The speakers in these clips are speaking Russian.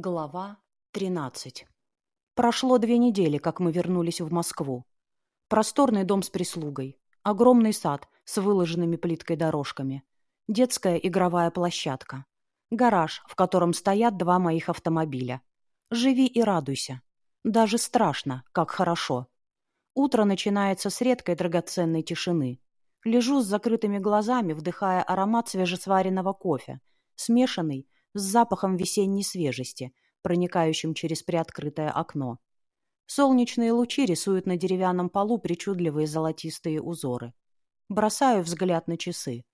Глава 13. Прошло две недели, как мы вернулись в Москву. Просторный дом с прислугой, огромный сад с выложенными плиткой дорожками, детская игровая площадка, гараж, в котором стоят два моих автомобиля. Живи и радуйся. Даже страшно, как хорошо. Утро начинается с редкой драгоценной тишины. Лежу с закрытыми глазами, вдыхая аромат свежесваренного кофе, смешанный с запахом весенней свежести, проникающим через приоткрытое окно. Солнечные лучи рисуют на деревянном полу причудливые золотистые узоры. Бросаю взгляд на часы.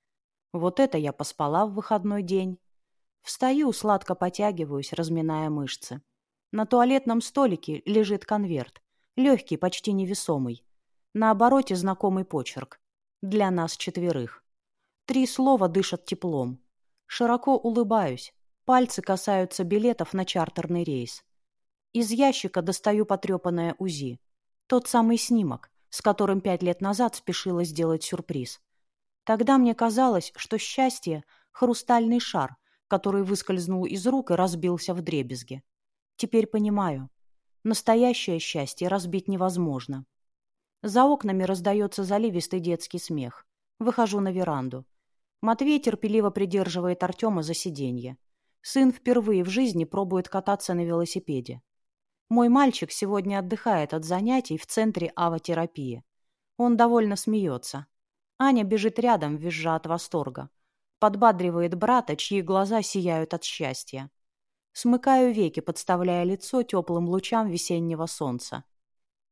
Вот это я поспала в выходной день. Встаю, сладко потягиваюсь, разминая мышцы. На туалетном столике лежит конверт. Легкий, почти невесомый. На обороте знакомый почерк. Для нас четверых. Три слова дышат теплом. Широко улыбаюсь, Пальцы касаются билетов на чартерный рейс. Из ящика достаю потрепанное УЗИ. Тот самый снимок, с которым пять лет назад спешила сделать сюрприз. Тогда мне казалось, что счастье — хрустальный шар, который выскользнул из рук и разбился в дребезги. Теперь понимаю. Настоящее счастье разбить невозможно. За окнами раздается заливистый детский смех. Выхожу на веранду. Матвей терпеливо придерживает Артема за сиденье. Сын впервые в жизни пробует кататься на велосипеде. Мой мальчик сегодня отдыхает от занятий в центре авотерапии. Он довольно смеется. Аня бежит рядом, визжа от восторга. Подбадривает брата, чьи глаза сияют от счастья. Смыкаю веки, подставляя лицо теплым лучам весеннего солнца.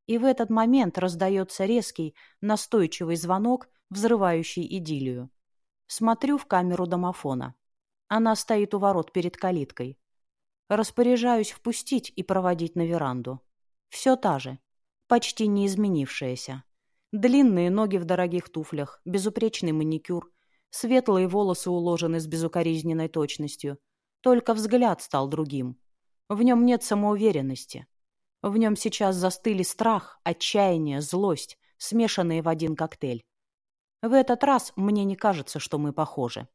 И в этот момент раздается резкий, настойчивый звонок, взрывающий идиллию. Смотрю в камеру домофона. Она стоит у ворот перед калиткой. Распоряжаюсь впустить и проводить на веранду. Все та же, почти не изменившаяся. Длинные ноги в дорогих туфлях, безупречный маникюр, светлые волосы уложены с безукоризненной точностью. Только взгляд стал другим. В нем нет самоуверенности. В нем сейчас застыли страх, отчаяние, злость, смешанные в один коктейль. В этот раз мне не кажется, что мы похожи.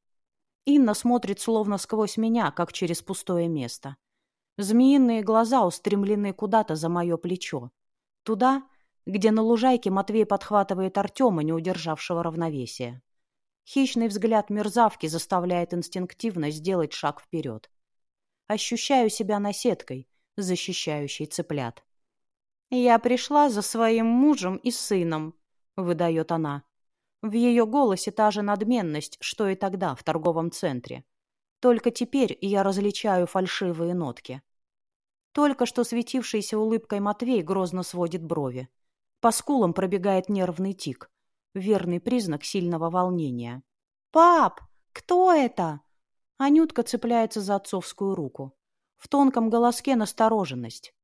Инна смотрит словно сквозь меня, как через пустое место. Змеиные глаза устремлены куда-то за мое плечо. Туда, где на лужайке Матвей подхватывает Артема, не удержавшего равновесия. Хищный взгляд мерзавки заставляет инстинктивно сделать шаг вперед. Ощущаю себя наседкой, защищающей цыплят. «Я пришла за своим мужем и сыном», — выдает она. В ее голосе та же надменность, что и тогда в торговом центре. Только теперь я различаю фальшивые нотки. Только что светившийся улыбкой Матвей грозно сводит брови. По скулам пробегает нервный тик. Верный признак сильного волнения. «Пап, кто это?» Анютка цепляется за отцовскую руку. В тонком голоске настороженность.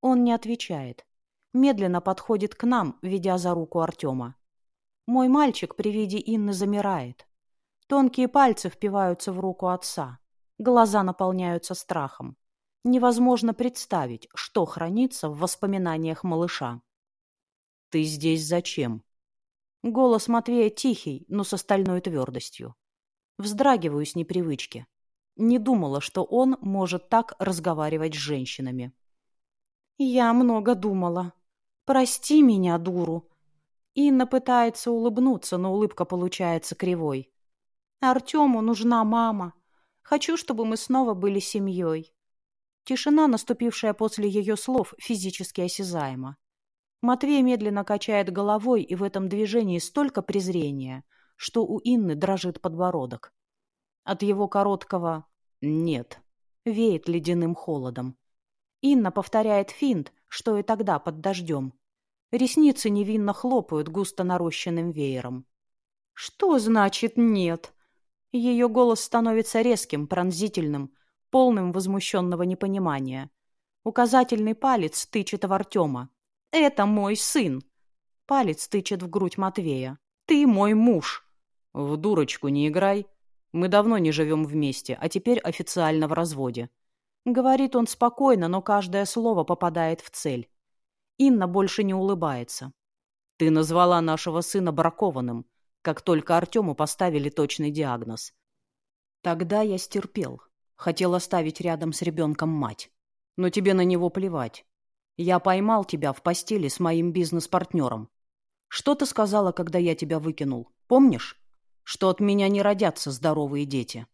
Он не отвечает. Медленно подходит к нам, ведя за руку Артема. Мой мальчик при виде Инны замирает. Тонкие пальцы впиваются в руку отца. Глаза наполняются страхом. Невозможно представить, что хранится в воспоминаниях малыша. «Ты здесь зачем?» Голос Матвея тихий, но с остальной твердостью. Вздрагиваю с непривычки. Не думала, что он может так разговаривать с женщинами. «Я много думала. Прости меня, дуру. Инна пытается улыбнуться, но улыбка получается кривой. Артему нужна мама. Хочу, чтобы мы снова были семьей. Тишина, наступившая после ее слов, физически осязаема. Матвей медленно качает головой, и в этом движении столько презрения, что у Инны дрожит подбородок. От его короткого «нет» веет ледяным холодом. Инна повторяет финт, что и тогда под дождем. Ресницы невинно хлопают густо нарощенным веером. «Что значит нет?» Ее голос становится резким, пронзительным, полным возмущенного непонимания. Указательный палец тычет в Артема. «Это мой сын!» Палец тычет в грудь Матвея. «Ты мой муж!» «В дурочку не играй. Мы давно не живем вместе, а теперь официально в разводе». Говорит он спокойно, но каждое слово попадает в цель. Инна больше не улыбается. «Ты назвала нашего сына бракованным, как только Артему поставили точный диагноз. Тогда я стерпел. Хотел оставить рядом с ребенком мать. Но тебе на него плевать. Я поймал тебя в постели с моим бизнес-партнером. Что ты сказала, когда я тебя выкинул? Помнишь? Что от меня не родятся здоровые дети.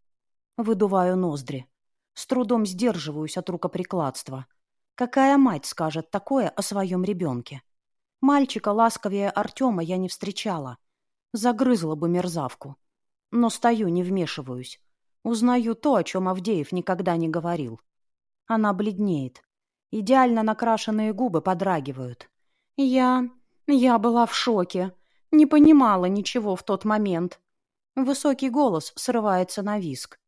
Выдуваю ноздри. С трудом сдерживаюсь от рукоприкладства. Какая мать скажет такое о своем ребенке? Мальчика ласковее Артема я не встречала. Загрызла бы мерзавку. Но стою, не вмешиваюсь. Узнаю то, о чем Авдеев никогда не говорил. Она бледнеет. Идеально накрашенные губы подрагивают. Я... я была в шоке. Не понимала ничего в тот момент. Высокий голос срывается на виск.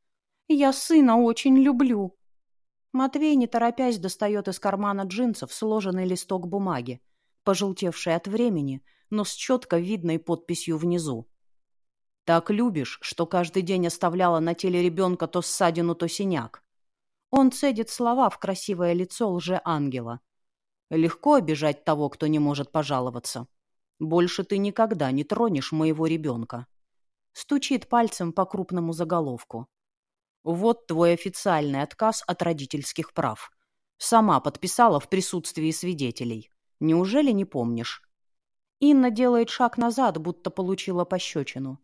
«Я сына очень люблю». Матвей, не торопясь, достает из кармана джинсов сложенный листок бумаги, пожелтевший от времени, но с четко видной подписью внизу. «Так любишь, что каждый день оставляла на теле ребенка то ссадину, то синяк». Он цедит слова в красивое лицо лже-ангела. «Легко обижать того, кто не может пожаловаться. Больше ты никогда не тронешь моего ребенка». Стучит пальцем по крупному заголовку. Вот твой официальный отказ от родительских прав. Сама подписала в присутствии свидетелей. Неужели не помнишь? Инна делает шаг назад, будто получила пощечину.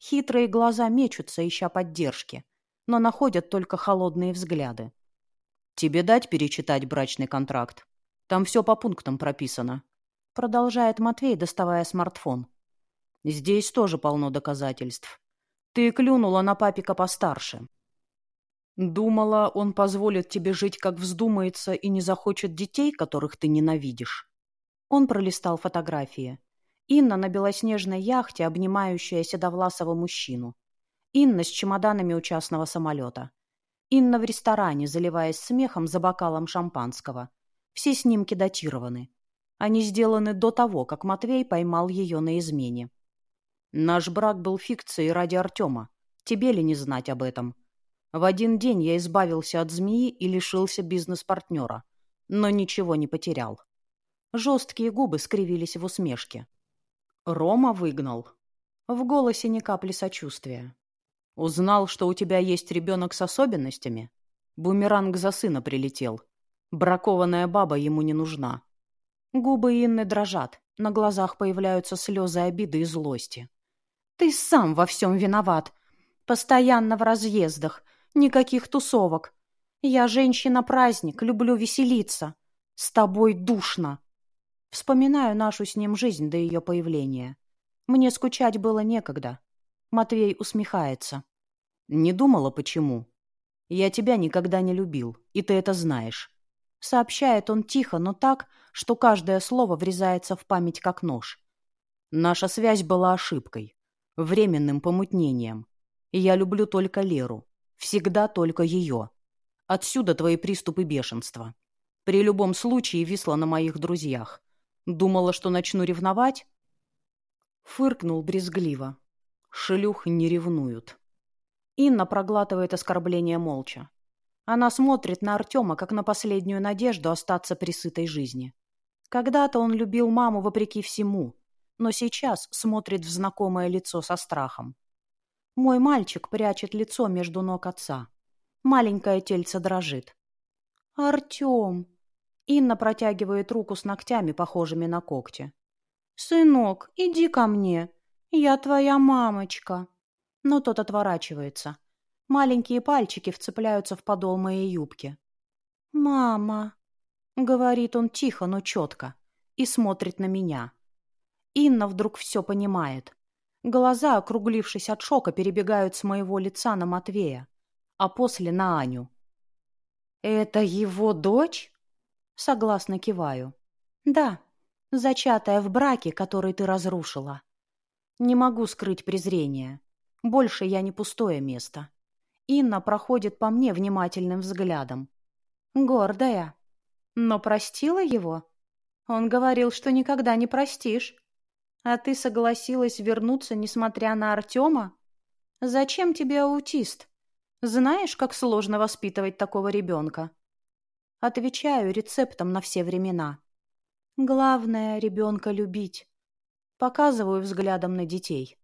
Хитрые глаза мечутся, ища поддержки, но находят только холодные взгляды. «Тебе дать перечитать брачный контракт? Там все по пунктам прописано», — продолжает Матвей, доставая смартфон. «Здесь тоже полно доказательств. Ты клюнула на папика постарше. Думала, он позволит тебе жить, как вздумается, и не захочет детей, которых ты ненавидишь. Он пролистал фотографии. Инна на белоснежной яхте, обнимающая седовласого мужчину. Инна с чемоданами у частного самолета. Инна в ресторане, заливаясь смехом за бокалом шампанского. Все снимки датированы. Они сделаны до того, как Матвей поймал ее на измене. Наш брак был фикцией ради Артема. Тебе ли не знать об этом? В один день я избавился от змеи и лишился бизнес-партнера, но ничего не потерял. Жесткие губы скривились в усмешке. Рома выгнал. В голосе ни капли сочувствия. Узнал, что у тебя есть ребенок с особенностями? Бумеранг за сына прилетел. Бракованная баба ему не нужна. Губы Инны дрожат, на глазах появляются слезы обиды и злости. «Ты сам во всем виноват. Постоянно в разъездах, Никаких тусовок. Я женщина-праздник, люблю веселиться. С тобой душно. Вспоминаю нашу с ним жизнь до ее появления. Мне скучать было некогда. Матвей усмехается. Не думала, почему. Я тебя никогда не любил, и ты это знаешь. Сообщает он тихо, но так, что каждое слово врезается в память как нож. Наша связь была ошибкой, временным помутнением. Я люблю только Леру. Всегда только ее. Отсюда твои приступы бешенства. При любом случае висла на моих друзьях. Думала, что начну ревновать? Фыркнул брезгливо. Шлюх не ревнуют. Инна проглатывает оскорбление молча. Она смотрит на Артема, как на последнюю надежду остаться при сытой жизни. Когда-то он любил маму вопреки всему, но сейчас смотрит в знакомое лицо со страхом. Мой мальчик прячет лицо между ног отца. Маленькое тельце дрожит. «Артем!» Инна протягивает руку с ногтями, похожими на когти. «Сынок, иди ко мне. Я твоя мамочка». Но тот отворачивается. Маленькие пальчики вцепляются в подол моей юбки. «Мама!» — говорит он тихо, но четко, и смотрит на меня. Инна вдруг все понимает. Глаза, округлившись от шока, перебегают с моего лица на Матвея, а после на Аню. «Это его дочь?» Согласно киваю. «Да, зачатая в браке, который ты разрушила. Не могу скрыть презрение. Больше я не пустое место». Инна проходит по мне внимательным взглядом. Гордая. Но простила его? Он говорил, что никогда не простишь. А ты согласилась вернуться, несмотря на Артема? Зачем тебе аутист? Знаешь, как сложно воспитывать такого ребенка? Отвечаю рецептом на все времена. Главное — ребенка любить. Показываю взглядом на детей.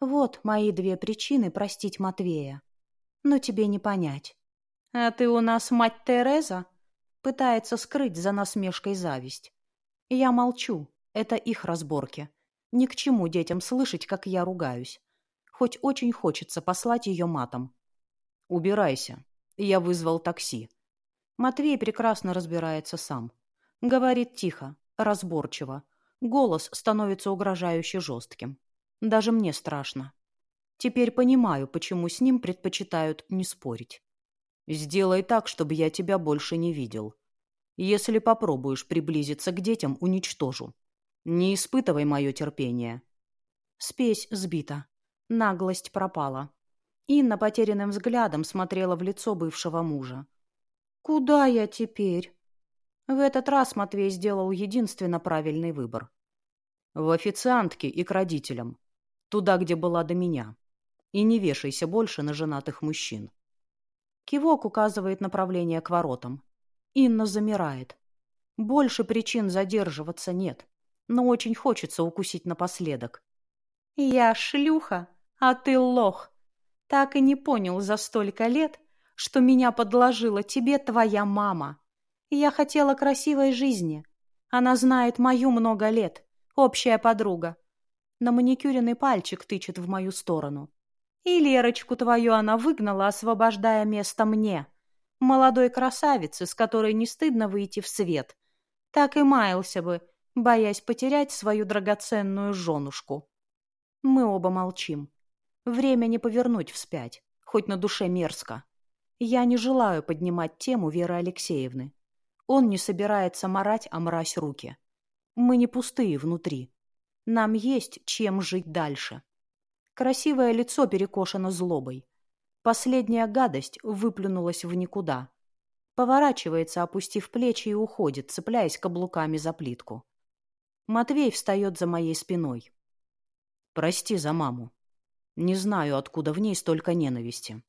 Вот мои две причины простить Матвея. Но тебе не понять. А ты у нас мать Тереза? Пытается скрыть за насмешкой зависть. Я молчу. Это их разборки. Ни к чему детям слышать, как я ругаюсь. Хоть очень хочется послать ее матом. «Убирайся. Я вызвал такси». Матвей прекрасно разбирается сам. Говорит тихо, разборчиво. Голос становится угрожающе жестким. Даже мне страшно. Теперь понимаю, почему с ним предпочитают не спорить. Сделай так, чтобы я тебя больше не видел. Если попробуешь приблизиться к детям, уничтожу. Не испытывай мое терпение. Спесь сбита. Наглость пропала. Инна потерянным взглядом смотрела в лицо бывшего мужа. «Куда я теперь?» В этот раз Матвей сделал единственно правильный выбор. «В официантке и к родителям. Туда, где была до меня. И не вешайся больше на женатых мужчин». Кивок указывает направление к воротам. Инна замирает. Больше причин задерживаться нет, но очень хочется укусить напоследок. «Я шлюха, а ты лох. Так и не понял за столько лет, что меня подложила тебе твоя мама. Я хотела красивой жизни. Она знает мою много лет, общая подруга. На маникюренный пальчик тычет в мою сторону. И Лерочку твою она выгнала, освобождая место мне, молодой красавице, с которой не стыдно выйти в свет. Так и маялся бы, боясь потерять свою драгоценную женушку. Мы оба молчим. Время не повернуть вспять, хоть на душе мерзко. Я не желаю поднимать тему Веры Алексеевны. Он не собирается марать, а мразь руки. Мы не пустые внутри. Нам есть чем жить дальше. Красивое лицо перекошено злобой. Последняя гадость выплюнулась в никуда. Поворачивается, опустив плечи, и уходит, цепляясь каблуками за плитку. Матвей встает за моей спиной. «Прости за маму. Не знаю, откуда в ней столько ненависти.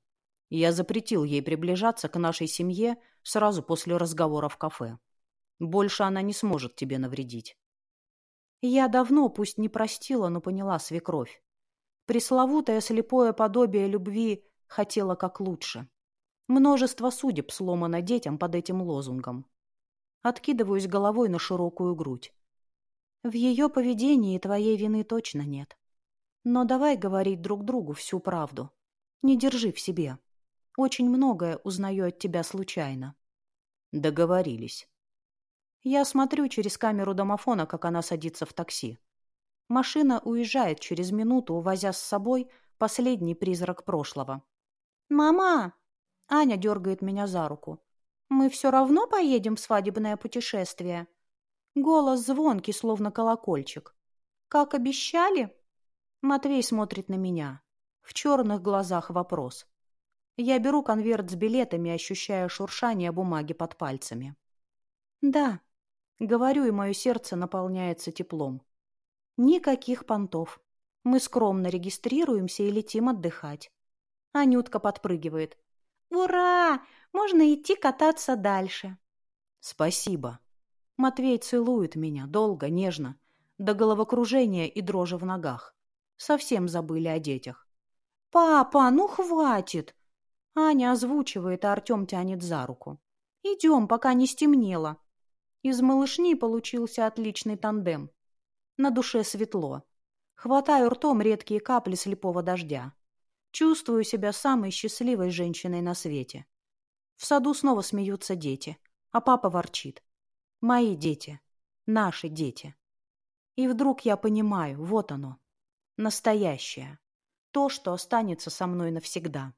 Я запретил ей приближаться к нашей семье сразу после разговора в кафе. Больше она не сможет тебе навредить». Я давно, пусть не простила, но поняла свекровь. Пресловутое слепое подобие любви хотела как лучше. Множество судеб сломано детям под этим лозунгом. Откидываюсь головой на широкую грудь. В ее поведении твоей вины точно нет. Но давай говорить друг другу всю правду. Не держи в себе. Очень многое узнаю от тебя случайно. Договорились. Я смотрю через камеру домофона, как она садится в такси. Машина уезжает через минуту, увозя с собой последний призрак прошлого. «Мама!» — Аня дергает меня за руку. «Мы все равно поедем в свадебное путешествие?» Голос звонкий, словно колокольчик. «Как обещали?» Матвей смотрит на меня. В черных глазах вопрос. Я беру конверт с билетами, ощущая шуршание бумаги под пальцами. «Да», — говорю, и мое сердце наполняется теплом. Никаких понтов. Мы скромно регистрируемся и летим отдыхать. Анютка подпрыгивает. «Ура! Можно идти кататься дальше». «Спасибо». Матвей целует меня долго, нежно, до головокружения и дрожи в ногах. Совсем забыли о детях. «Папа, ну хватит!» Аня озвучивает, а Артем тянет за руку. «Идем, пока не стемнело». Из малышни получился отличный тандем. На душе светло. Хватаю ртом редкие капли слепого дождя. Чувствую себя самой счастливой женщиной на свете. В саду снова смеются дети, а папа ворчит. Мои дети. Наши дети. И вдруг я понимаю, вот оно. Настоящее. То, что останется со мной навсегда.